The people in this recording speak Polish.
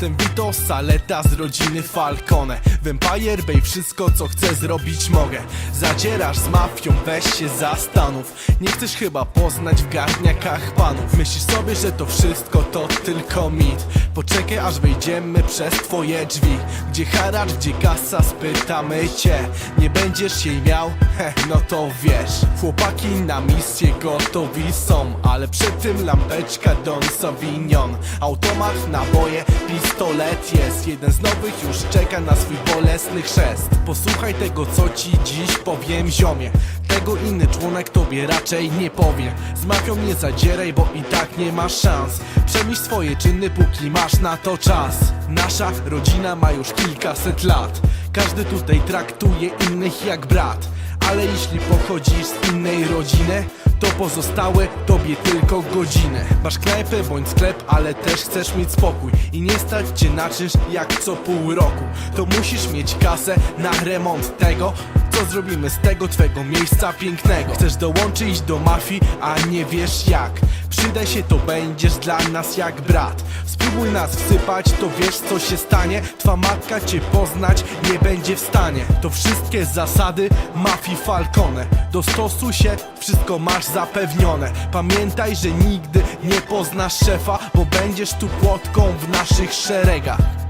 Jestem Vito Saleta z rodziny Falcone. W Empire Bay wszystko co chcę zrobić mogę. Zadzierasz z mafią, weź się zastanów. Nie chcesz chyba poznać w garniakach panów. Myślisz sobie, że to wszystko to tylko mit Poczekaj aż wejdziemy przez twoje drzwi. Gdzie haracz, gdzie kasa, spytamy cię. Nie będziesz jej miał? Heh, no to wiesz. Chłopaki na misję gotowi są Ale przed tym lampeczka Don Savignon Automat, naboje, pistolet jest. Jeden z nowych już czeka na swój bolesny chrzest. Posłuchaj tego co ci dziś powiem ziomie. Tego inny członek tobie raczej nie powie. Z mafią nie zadzieraj, bo i tak nie masz szans. Przemyśl swoje czyny, póki masz na to czas. Nasza rodzina ma już kilkaset lat. Każdy tutaj traktuje innych jak brat. Ale jeśli pochodzisz z innej rodziny to pozostałe tobie tylko godziny. Masz knajpę bądź sklep, ale też chcesz mieć spokój. I nie stać cię na czynsz jak co pół roku. To musisz mieć kasę na remont tego co zrobimy z tego twego miejsca pięknego. Chcesz dołączyć do mafii, a nie wiesz jak. Przydaj się to będziesz dla nas jak brat Spróbuj nas wsypać, to wiesz co się stanie. Twa matka cię poznać nie będzie w stanie. To wszystkie zasady mafii Falcone. Dostosuj się, wszystko masz zapewnione. Pamiętaj, że nigdy nie poznasz szefa Bo będziesz tu płotką w naszych szeregach